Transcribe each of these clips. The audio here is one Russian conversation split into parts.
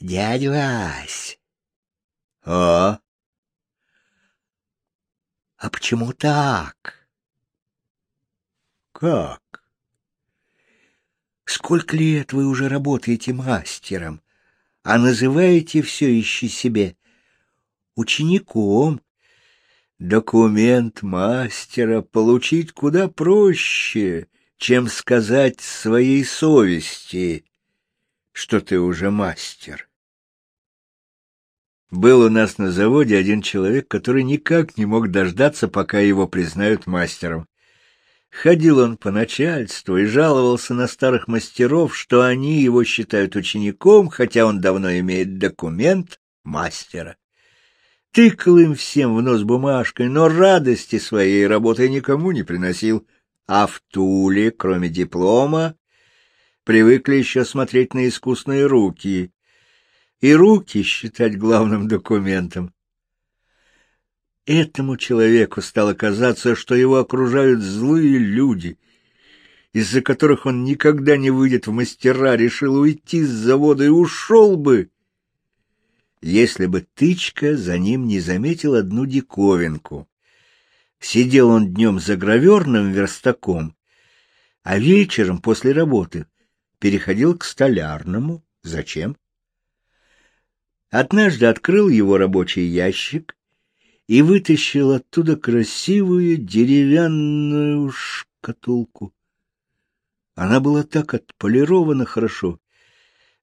Дядя Вась. А? А почему так? Как? Сколько лет вы уже работаете мастером, а называете все еще себе учеником? Документ мастера получить куда проще, чем сказать своей совести, что ты уже мастер. Был у нас на заводе один человек, который никак не мог дождаться, пока его признают мастером. Ходил он по начальству и жаловался на старых мастеров, что они его считают учеником, хотя он давно имеет документ мастера тыкал им всем в нос бумажкой, но радости своей работой никому не приносил. А в Туле, кроме диплома, привыкли еще смотреть на искусные руки и руки считать главным документом. Этому человеку стало казаться, что его окружают злые люди, из-за которых он никогда не выйдет в мастера, решил уйти с завода и ушел бы, если бы тычка за ним не заметил одну диковинку. Сидел он днем за граверным верстаком, а вечером после работы переходил к столярному. Зачем? Однажды открыл его рабочий ящик и вытащил оттуда красивую деревянную шкатулку. Она была так отполирована хорошо,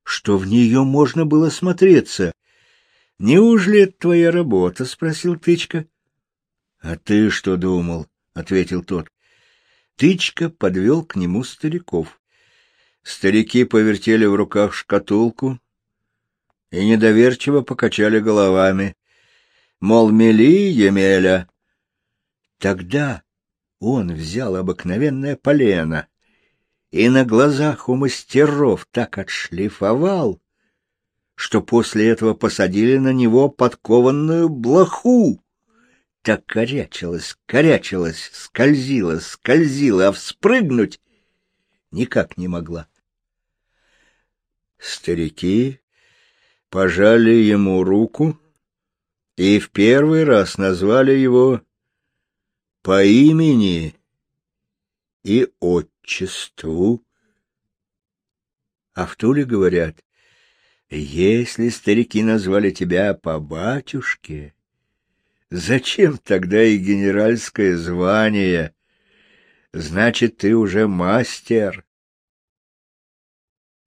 что в нее можно было смотреться, — Неужели это твоя работа? — спросил Тычка. — А ты что думал? — ответил тот. Тычка подвел к нему стариков. Старики повертели в руках шкатулку и недоверчиво покачали головами. Мол, мели, Емеля. Тогда он взял обыкновенное полено и на глазах у мастеров так отшлифовал, что после этого посадили на него подкованную блоху. Так корячилась, корячилась, скользила, скользила, а вспрыгнуть никак не могла. Старики пожали ему руку и в первый раз назвали его по имени и отчеству. А в Туле говорят, если старики назвали тебя по батюшке, зачем тогда и генеральское звание? Значит, ты уже мастер.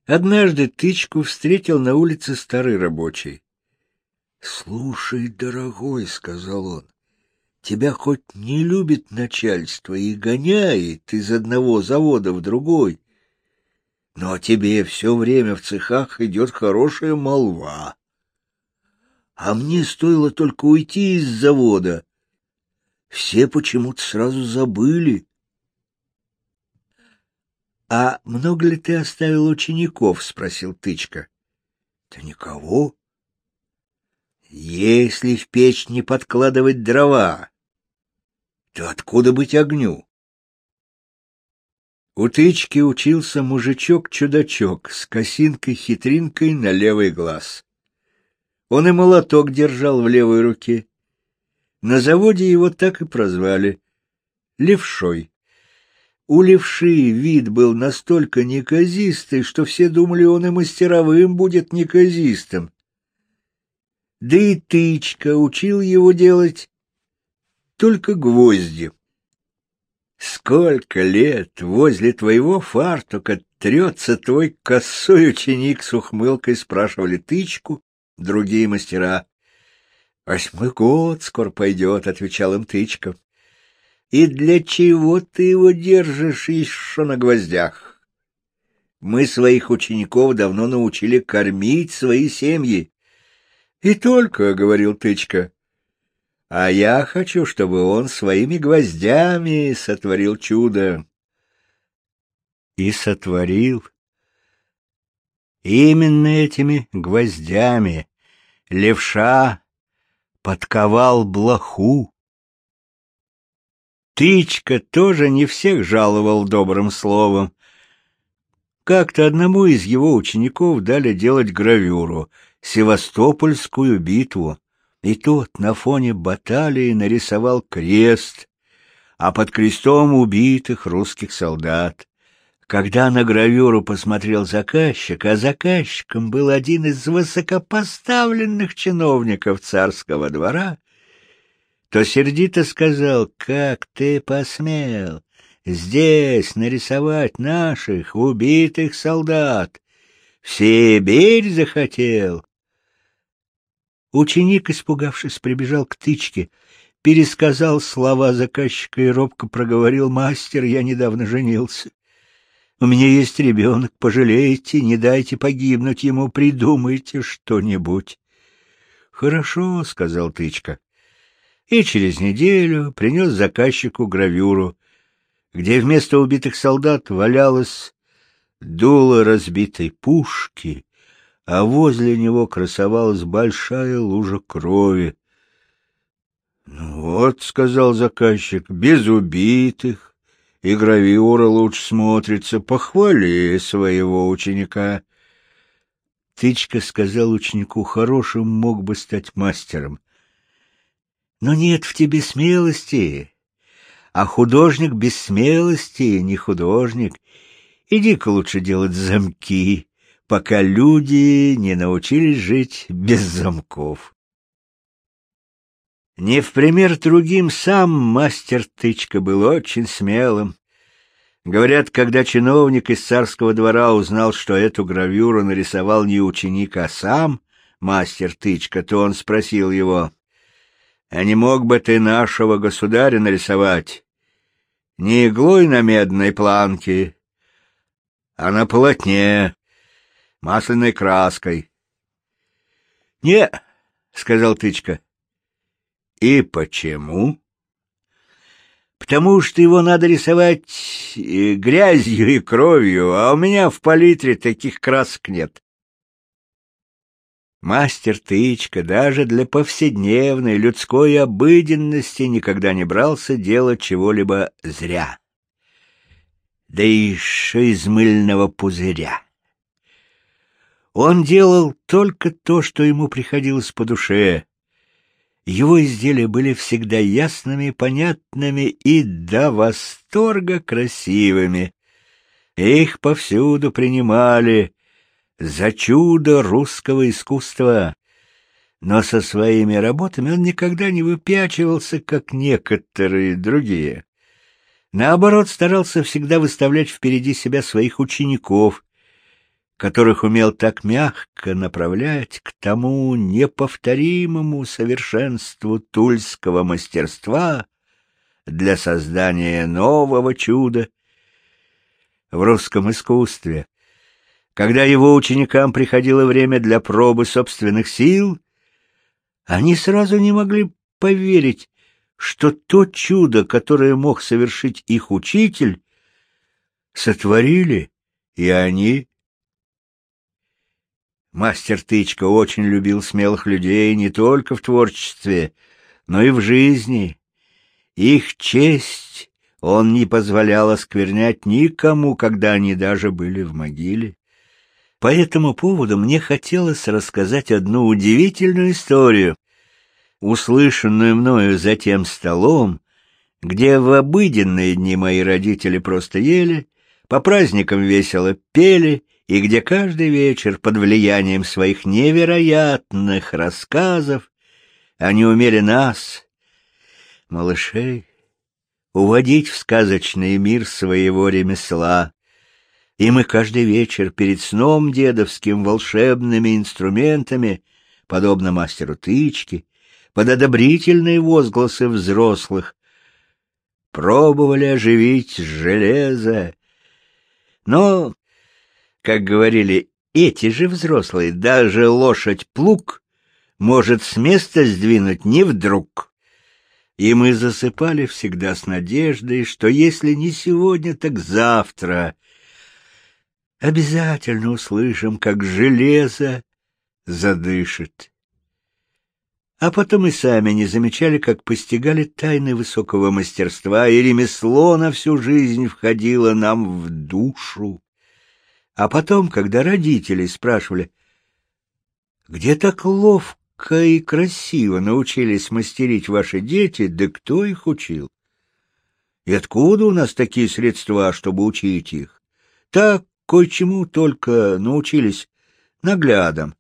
Однажды тычку встретил на улице старый рабочий. — Слушай, дорогой, — сказал он, — тебя хоть не любит начальство и гоняет из одного завода в другой, но тебе все время в цехах идет хорошая молва. А мне стоило только уйти из завода. Все почему-то сразу забыли. — А много ли ты оставил учеников? — спросил Тычка. — Да никого. — Если в печь не подкладывать дрова, то откуда быть огню? У тычки учился мужичок-чудачок с косинкой-хитринкой на левый глаз. Он и молоток держал в левой руке. На заводе его так и прозвали — левшой. У левши вид был настолько неказистый, что все думали, он и мастеровым будет неказистым. Да и тычка учил его делать только гвозди. Сколько лет возле твоего фартука трется твой косой ученик с ухмылкой, спрашивали тычку другие мастера. Восьмой год скоро пойдет, — отвечал им тычка. И для чего ты его держишь еще на гвоздях? Мы своих учеников давно научили кормить свои семьи. И только, — говорил тычка, а я хочу, чтобы он своими гвоздями сотворил чудо. И сотворил. Именно этими гвоздями левша подковал блоху. Тычка тоже не всех жаловал добрым словом. Как-то одному из его учеников дали делать гравюру, Севастопольскую битву, и тот на фоне баталии нарисовал крест, а под крестом убитых русских солдат. Когда на гравюру посмотрел заказчик, а заказчиком был один из высокопоставленных чиновников царского двора, то сердито сказал, «Как ты посмел здесь нарисовать наших убитых солдат? В Сибирь захотел?» Ученик, испугавшись, прибежал к тычке, пересказал слова заказчика и робко проговорил, «Мастер, я недавно женился. У меня есть ребенок, пожалейте, не дайте погибнуть ему, придумайте что-нибудь. — Хорошо, — сказал Тычка. И через неделю принес заказчику гравюру, где вместо убитых солдат валялось дуло разбитой пушки, а возле него красовалась большая лужа крови. — Ну вот, — сказал заказчик, — без убитых, и гравюра лучше смотрится. Похвали своего ученика. Тычка сказал ученику, хорошим мог бы стать мастером. Но нет в тебе смелости, а художник без смелости не художник. Иди-ка лучше делать замки, пока люди не научились жить без замков. Не в пример другим сам мастер Тычка был очень смелым. Говорят, когда чиновник из царского двора узнал, что эту гравюру нарисовал не ученик, а сам мастер Тычка, то он спросил его, «А не мог бы ты нашего государя нарисовать? Не иглой на медной планке, а на полотне, масляной краской». «Не», — сказал Тычка, — и почему? Потому что его надо рисовать э, грязью и кровью, а у меня в палитре таких красок нет. Мастер Тычка даже для повседневной людской обыденности никогда не брался делать чего-либо зря. Да еще из мыльного пузыря. Он делал только то, что ему приходилось по душе, его изделия были всегда ясными, понятными и до восторга красивыми. Их повсюду принимали за чудо русского искусства. Но со своими работами он никогда не выпячивался, как некоторые другие. Наоборот, старался всегда выставлять впереди себя своих учеников, которых умел так мягко направлять к тому неповторимому совершенству тульского мастерства для создания нового чуда в русском искусстве. Когда его ученикам приходило время для пробы собственных сил, они сразу не могли поверить, что то чудо, которое мог совершить их учитель, сотворили и они. Мастер Тычка очень любил смелых людей не только в творчестве, но и в жизни. Их честь он не позволял осквернять никому, когда они даже были в могиле. По этому поводу мне хотелось рассказать одну удивительную историю, услышанную мною за тем столом, где в обыденные дни мои родители просто ели, по праздникам весело пели и где каждый вечер под влиянием своих невероятных рассказов они умели нас, малышей, уводить в сказочный мир своего ремесла. И мы каждый вечер перед сном дедовским волшебными инструментами, подобно мастеру тычки, под одобрительные возгласы взрослых, пробовали оживить железо. Но как говорили эти же взрослые, даже лошадь-плуг может с места сдвинуть не вдруг. И мы засыпали всегда с надеждой, что если не сегодня, так завтра обязательно услышим, как железо задышит. А потом и сами не замечали, как постигали тайны высокого мастерства, и ремесло на всю жизнь входило нам в душу. А потом, когда родители спрашивали, Где так ловко и красиво научились мастерить ваши дети, да кто их учил? И откуда у нас такие средства, чтобы учить их? Так кое-чему только научились наглядом.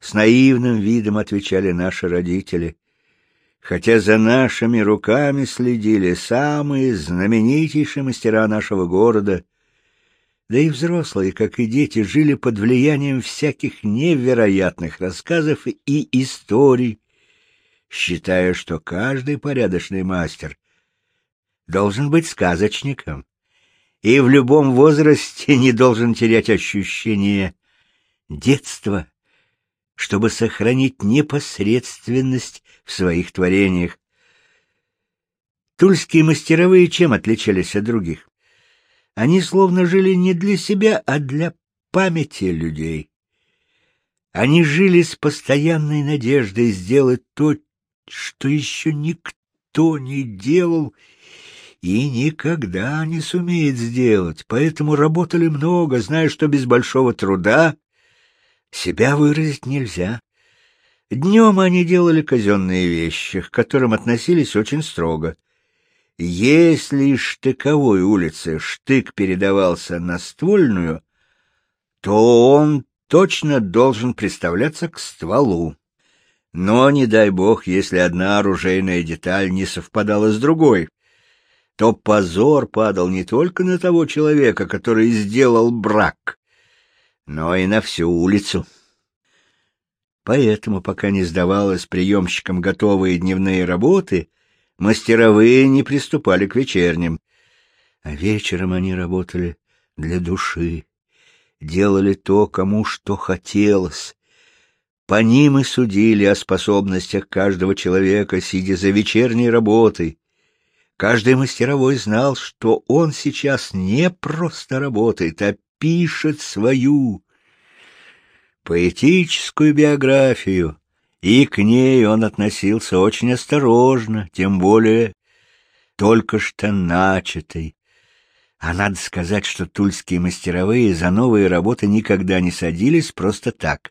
С наивным видом отвечали наши родители хотя за нашими руками следили самые знаменитейшие мастера нашего города, да и взрослые, как и дети, жили под влиянием всяких невероятных рассказов и историй, считая, что каждый порядочный мастер должен быть сказочником и в любом возрасте не должен терять ощущение детства чтобы сохранить непосредственность в своих творениях. Тульские мастеровые чем отличались от других? Они словно жили не для себя, а для памяти людей. Они жили с постоянной надеждой сделать то, что еще никто не делал и никогда не сумеет сделать, поэтому работали много, зная, что без большого труда себя выразить нельзя. Днем они делали казенные вещи, к которым относились очень строго. Если штыковой улицы штык передавался на ствольную, то он точно должен представляться к стволу. Но, не дай бог, если одна оружейная деталь не совпадала с другой, то позор падал не только на того человека, который сделал брак, но и на всю улицу. Поэтому, пока не сдавалось приемщикам готовые дневные работы, мастеровые не приступали к вечерним. А вечером они работали для души, делали то, кому что хотелось. По ним и судили о способностях каждого человека, сидя за вечерней работой. Каждый мастеровой знал, что он сейчас не просто работает, а пишет свою поэтическую биографию, и к ней он относился очень осторожно, тем более только что начатой. А надо сказать, что тульские мастеровые за новые работы никогда не садились просто так.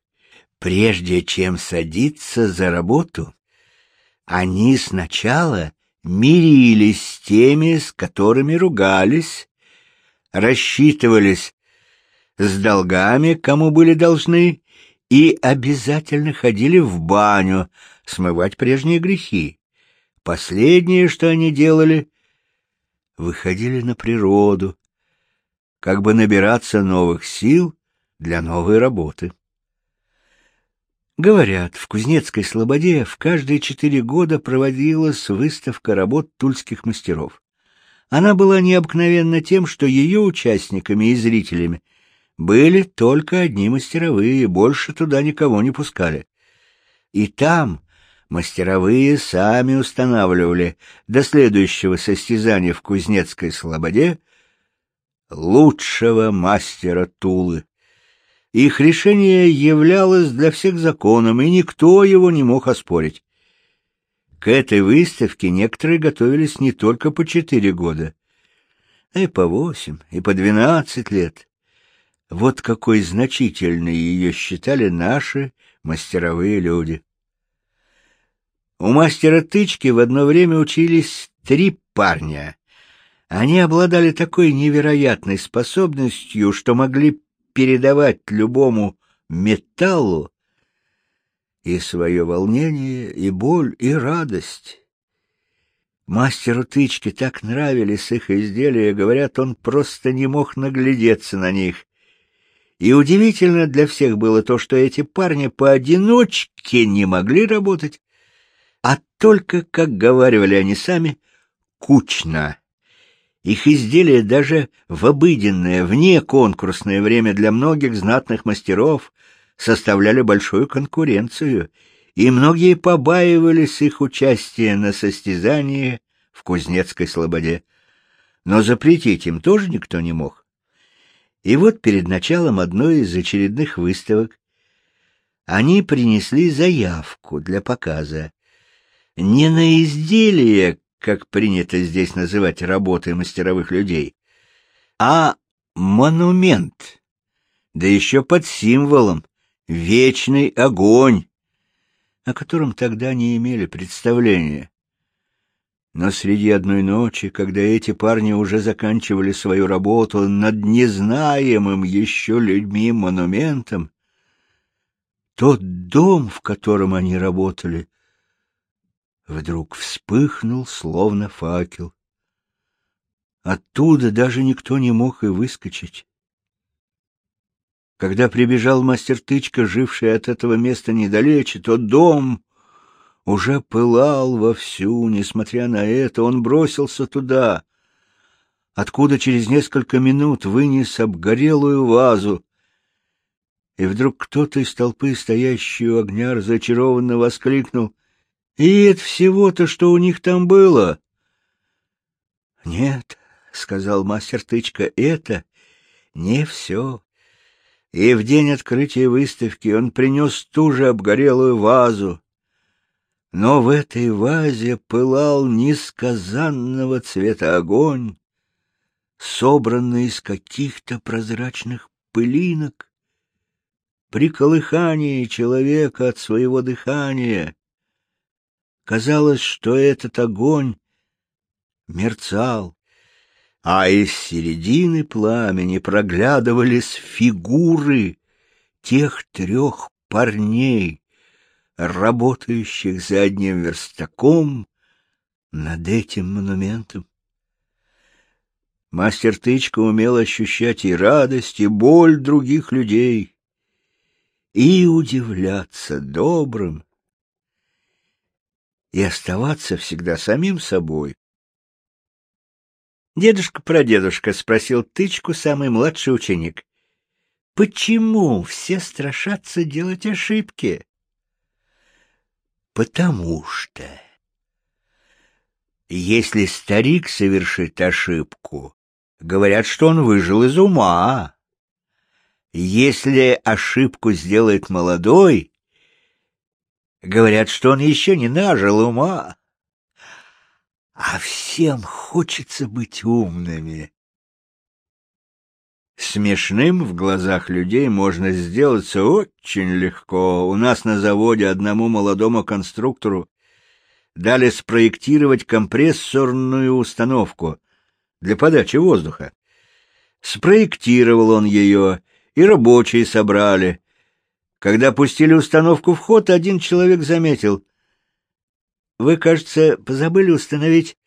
Прежде чем садиться за работу, они сначала мирились с теми, с которыми ругались, рассчитывались с долгами, кому были должны, и обязательно ходили в баню смывать прежние грехи. Последнее, что они делали, выходили на природу, как бы набираться новых сил для новой работы. Говорят, в Кузнецкой Слободе в каждые четыре года проводилась выставка работ тульских мастеров. Она была необыкновенна тем, что ее участниками и зрителями были только одни мастеровые, больше туда никого не пускали. И там мастеровые сами устанавливали до следующего состязания в Кузнецкой Слободе лучшего мастера Тулы. Их решение являлось для всех законом, и никто его не мог оспорить. К этой выставке некоторые готовились не только по четыре года, а и по восемь, и по двенадцать лет. Вот какой значительной ее считали наши мастеровые люди. У мастера тычки в одно время учились три парня. Они обладали такой невероятной способностью, что могли передавать любому металлу и свое волнение, и боль, и радость. Мастеру тычки так нравились их изделия, говорят, он просто не мог наглядеться на них. И удивительно для всех было то, что эти парни поодиночке не могли работать, а только, как говаривали они сами, кучно. Их изделия даже в обыденное, вне конкурсное время для многих знатных мастеров составляли большую конкуренцию, и многие побаивались их участия на состязании в Кузнецкой слободе. Но запретить им тоже никто не мог. И вот перед началом одной из очередных выставок они принесли заявку для показа. Не на изделие, как принято здесь называть работы мастеровых людей, а монумент, да еще под символом вечный огонь, о котором тогда не имели представления. Но среди одной ночи, когда эти парни уже заканчивали свою работу над незнаемым еще людьми монументом, тот дом, в котором они работали, вдруг вспыхнул, словно факел. Оттуда даже никто не мог и выскочить. Когда прибежал мастер Тычка, живший от этого места недалече, то дом уже пылал вовсю. Несмотря на это, он бросился туда, откуда через несколько минут вынес обгорелую вазу. И вдруг кто-то из толпы, стоящей у огня, разочарованно воскликнул. «И это всего-то, что у них там было?» «Нет», — сказал мастер Тычка, — «это не все». И в день открытия выставки он принес ту же обгорелую вазу, но в этой вазе пылал несказанного цвета огонь, собранный из каких-то прозрачных пылинок. При колыхании человека от своего дыхания казалось, что этот огонь мерцал, а из середины пламени проглядывались фигуры тех трех парней, работающих за одним верстаком над этим монументом. Мастер Тычка умел ощущать и радость, и боль других людей, и удивляться добрым, и оставаться всегда самим собой. «Дедушка-прадедушка», — спросил Тычку самый младший ученик, — «почему все страшатся делать ошибки?» потому что если старик совершит ошибку, говорят, что он выжил из ума. Если ошибку сделает молодой, говорят, что он еще не нажил ума. А всем хочется быть умными. Смешным в глазах людей можно сделаться очень легко. У нас на заводе одному молодому конструктору дали спроектировать компрессорную установку для подачи воздуха. Спроектировал он ее, и рабочие собрали. Когда пустили установку в ход, один человек заметил. «Вы, кажется, позабыли установить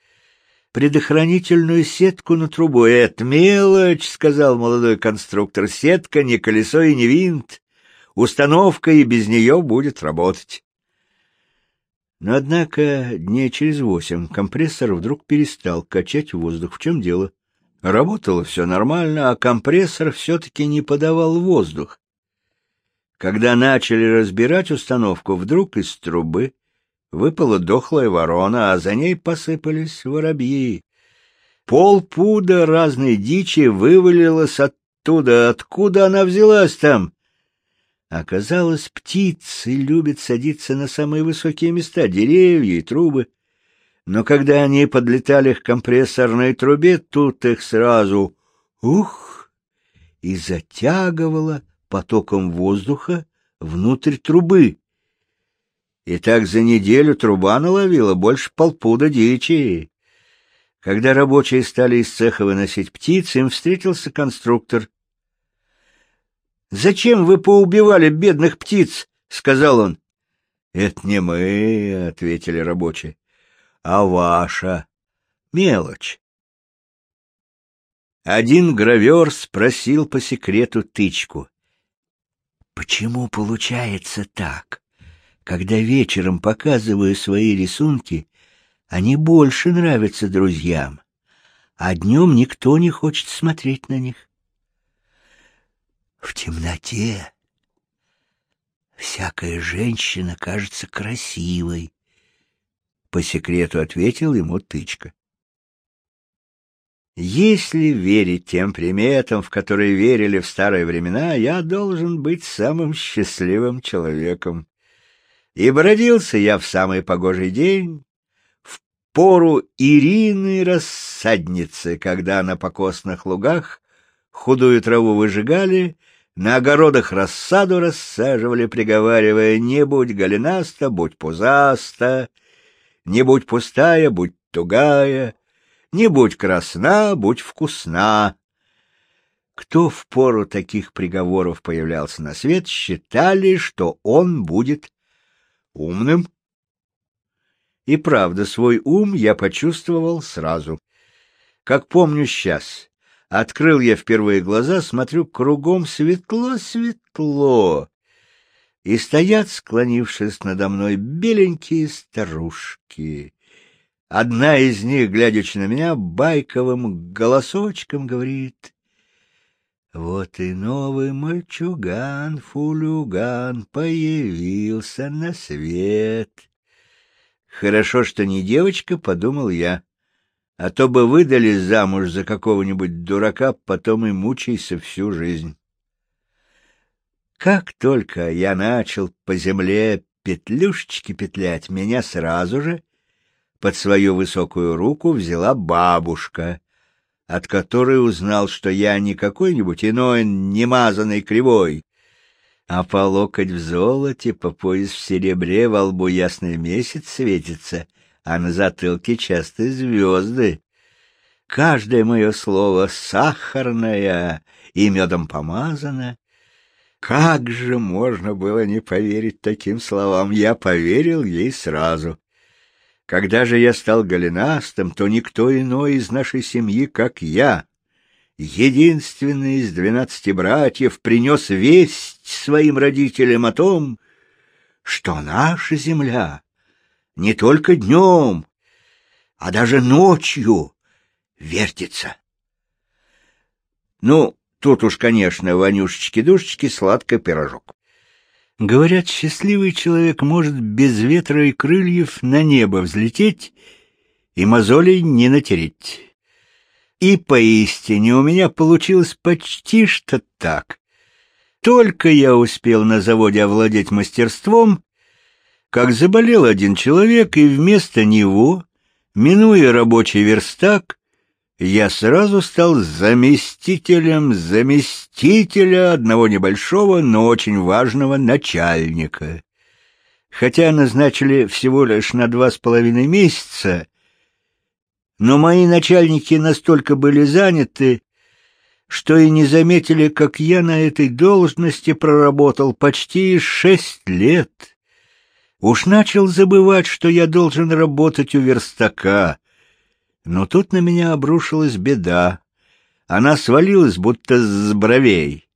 предохранительную сетку на трубу. — Это мелочь, — сказал молодой конструктор. — Сетка не колесо и не винт. Установка и без нее будет работать. Но, однако, дней через восемь компрессор вдруг перестал качать воздух. В чем дело? Работало все нормально, а компрессор все-таки не подавал воздух. Когда начали разбирать установку, вдруг из трубы выпала дохлая ворона, а за ней посыпались воробьи. Полпуда разной дичи вывалилось оттуда. Откуда она взялась там? Оказалось, птицы любят садиться на самые высокие места, деревья и трубы. Но когда они подлетали к компрессорной трубе, тут их сразу ух и затягивало потоком воздуха внутрь трубы. И так за неделю труба наловила больше полпуда дичи. Когда рабочие стали из цеха выносить птиц, им встретился конструктор. «Зачем вы поубивали бедных птиц?» — сказал он. «Это не мы», — ответили рабочие, — «а ваша мелочь». Один гравер спросил по секрету тычку. «Почему получается так? Когда вечером показываю свои рисунки, они больше нравятся друзьям, а днем никто не хочет смотреть на них. В темноте всякая женщина кажется красивой, — по секрету ответил ему тычка. Если верить тем приметам, в которые верили в старые времена, я должен быть самым счастливым человеком. Ибо родился я в самый погожий день, в пору Ирины рассадницы, когда на покосных лугах худую траву выжигали, на огородах рассаду рассаживали, приговаривая «не будь голенаста, будь пузаста, не будь пустая, будь тугая, не будь красна, будь вкусна». Кто в пору таких приговоров появлялся на свет, считали, что он будет умным. И правда, свой ум я почувствовал сразу. Как помню сейчас, Открыл я впервые глаза, смотрю, кругом светло-светло. И стоят, склонившись надо мной, беленькие старушки. Одна из них, глядячи на меня, байковым голосочком говорит, «Вот и новый мальчуган-фулюган появился на свет». Хорошо, что не девочка, подумал я а то бы выдали замуж за какого-нибудь дурака, потом и мучайся всю жизнь. Как только я начал по земле петлюшечки петлять, меня сразу же под свою высокую руку взяла бабушка, от которой узнал, что я не какой-нибудь иной немазанный кривой, а по локоть в золоте, по пояс в серебре, во лбу ясный месяц светится — а на затылке часто звезды. Каждое мое слово сахарное и медом помазано. Как же можно было не поверить таким словам? Я поверил ей сразу. Когда же я стал голенастым, то никто иной из нашей семьи, как я, единственный из двенадцати братьев, принес весть своим родителям о том, что наша земля не только днем, а даже ночью вертится. Ну, тут уж, конечно, вонюшечки-душечки, сладкий пирожок. Говорят, счастливый человек может без ветра и крыльев на небо взлететь и мозолей не натереть. И поистине у меня получилось почти что так. Только я успел на заводе овладеть мастерством, как заболел один человек, и вместо него, минуя рабочий верстак, я сразу стал заместителем заместителя одного небольшого, но очень важного начальника. Хотя назначили всего лишь на два с половиной месяца, но мои начальники настолько были заняты, что и не заметили, как я на этой должности проработал почти шесть лет. Уж начал забывать, что я должен работать у верстака. Но тут на меня обрушилась беда. Она свалилась, будто с бровей.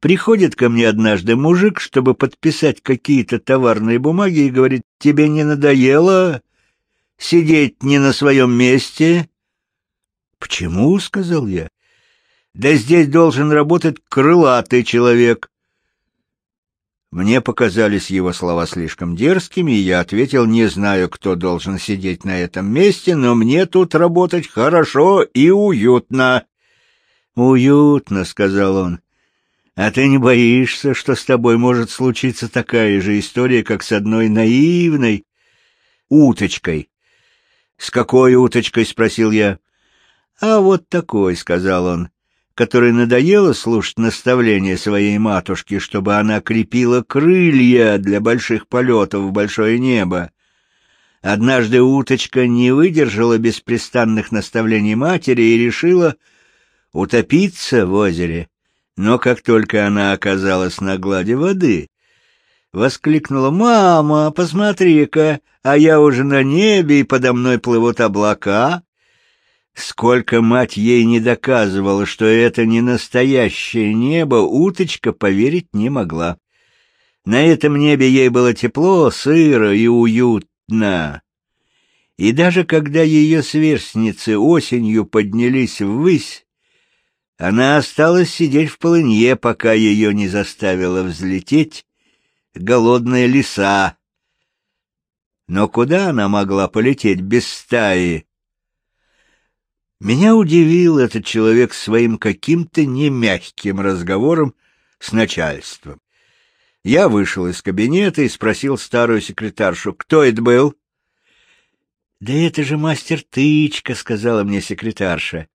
Приходит ко мне однажды мужик, чтобы подписать какие-то товарные бумаги, и говорит, «Тебе не надоело сидеть не на своем месте?» «Почему?» — сказал я. «Да здесь должен работать крылатый человек. Мне показались его слова слишком дерзкими, и я ответил, не знаю, кто должен сидеть на этом месте, но мне тут работать хорошо и уютно. «Уютно», — сказал он. «А ты не боишься, что с тобой может случиться такая же история, как с одной наивной уточкой?» «С какой уточкой?» — спросил я. «А вот такой», — сказал он которой надоело слушать наставления своей матушки, чтобы она крепила крылья для больших полетов в большое небо. Однажды уточка не выдержала беспрестанных наставлений матери и решила утопиться в озере. Но как только она оказалась на глади воды, воскликнула «Мама, посмотри-ка, а я уже на небе, и подо мной плывут облака». Сколько мать ей не доказывала, что это не настоящее небо, уточка поверить не могла. На этом небе ей было тепло, сыро и уютно. И даже когда ее сверстницы осенью поднялись ввысь, она осталась сидеть в полынье, пока ее не заставила взлететь голодная лиса. Но куда она могла полететь без стаи? Меня удивил этот человек своим каким-то немягким разговором с начальством. Я вышел из кабинета и спросил старую секретаршу, кто это был? — Да это же мастер Тычка, — сказала мне секретарша.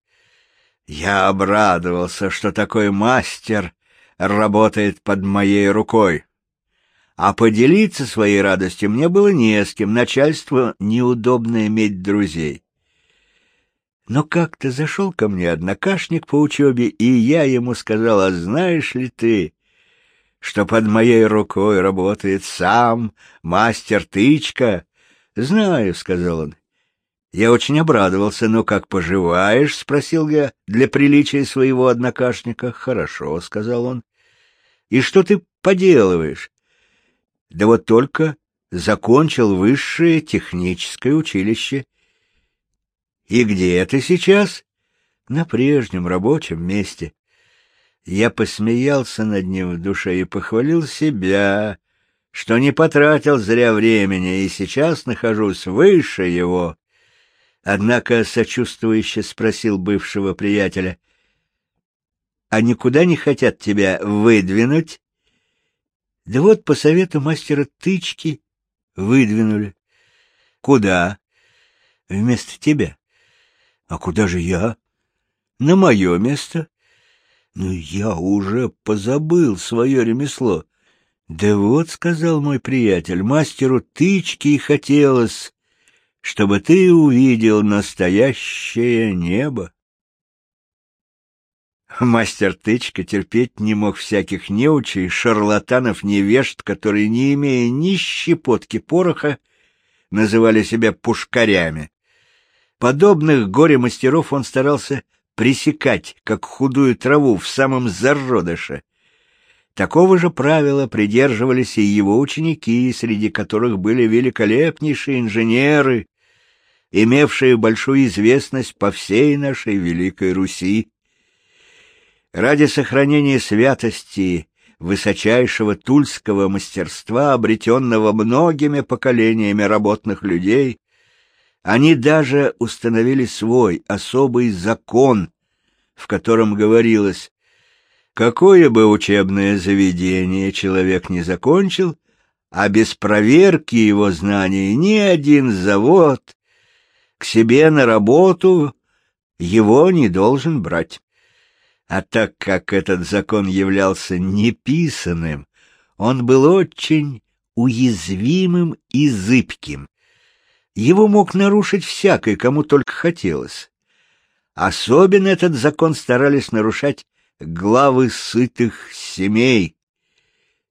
Я обрадовался, что такой мастер работает под моей рукой. А поделиться своей радостью мне было не с кем, начальству неудобно иметь друзей. Но как-то зашел ко мне однокашник по учебе, и я ему сказал, а знаешь ли ты, что под моей рукой работает сам мастер Тычка? Знаю, — сказал он. Я очень обрадовался, но как поживаешь? — спросил я для приличия своего однокашника. Хорошо, — сказал он. И что ты поделываешь? Да вот только закончил высшее техническое училище. И где ты сейчас? На прежнем рабочем месте. Я посмеялся над ним в душе и похвалил себя, что не потратил зря времени и сейчас нахожусь выше его. Однако сочувствующе спросил бывшего приятеля, «А никуда не хотят тебя выдвинуть?» Да вот по совету мастера тычки выдвинули. «Куда?» «Вместо тебя». «А куда же я?» «На мое место». Но я уже позабыл свое ремесло. Да вот, — сказал мой приятель, — мастеру тычки и хотелось, чтобы ты увидел настоящее небо. Мастер тычка терпеть не мог всяких неучей, шарлатанов, невежд, которые, не имея ни щепотки пороха, называли себя пушкарями. Подобных горе-мастеров он старался пресекать, как худую траву в самом зародыше. Такого же правила придерживались и его ученики, среди которых были великолепнейшие инженеры, имевшие большую известность по всей нашей Великой Руси. Ради сохранения святости высочайшего тульского мастерства, обретенного многими поколениями работных людей, они даже установили свой особый закон, в котором говорилось, какое бы учебное заведение человек не закончил, а без проверки его знаний ни один завод к себе на работу его не должен брать. А так как этот закон являлся неписанным, он был очень уязвимым и зыбким, его мог нарушить всякий, кому только хотелось. Особенно этот закон старались нарушать главы сытых семей,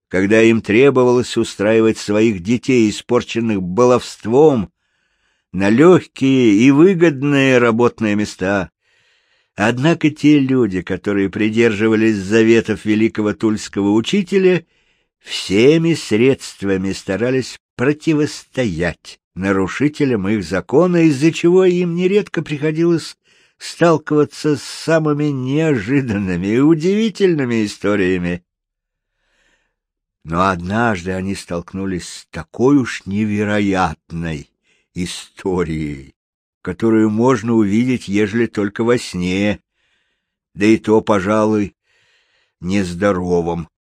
когда им требовалось устраивать своих детей, испорченных баловством, на легкие и выгодные работные места. Однако те люди, которые придерживались заветов великого тульского учителя, всеми средствами старались противостоять нарушителям их закона, из-за чего им нередко приходилось сталкиваться с самыми неожиданными и удивительными историями. Но однажды они столкнулись с такой уж невероятной историей, которую можно увидеть, ежели только во сне, да и то, пожалуй, нездоровом.